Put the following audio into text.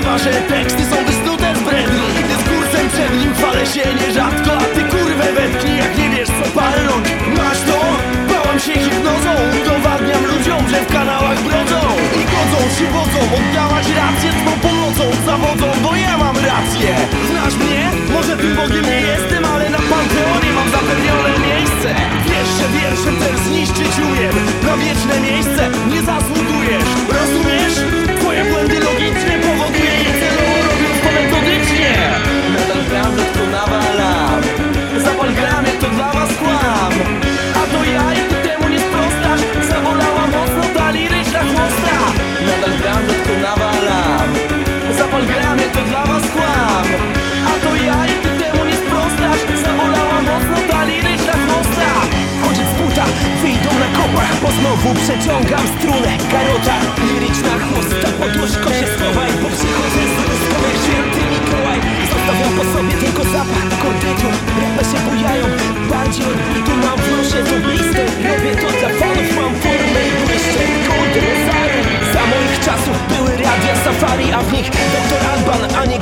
bywa, że teksty są wysnute z bredni. Dyskursem przed nim chwalę się nierzadko A ty kurwę wetknij, jak nie wiesz co palnąć Masz to? Bałam się hipnozą. Udowadniam ludziom, że w kanałach brodzą. I godzą, przywodzą, oddałaś rację Z pomocą, zawodzą, bo ja mam rację. Znasz mnie? Może tym Bogiem nie jestem, ale na Panteonie mam zapewnione miejsce. Wiesz, że wiersze też zniszczyć umiem. Na wieczne miejsce. Znowu przeciągam strunę. Karota, liryczna chłosta Podłóżko się schowaj, bo przychodzę z ruskowej święty Mikołaj. Zostawiam po sobie tylko zapach kordytu. Rapy się bujają, bardziej od bitu Mam w nosie tą listę Robię to dla fanów, mam formę i błyszczę. Rozary Za moich czasów były radia safari A w nich doktor Alban, a nie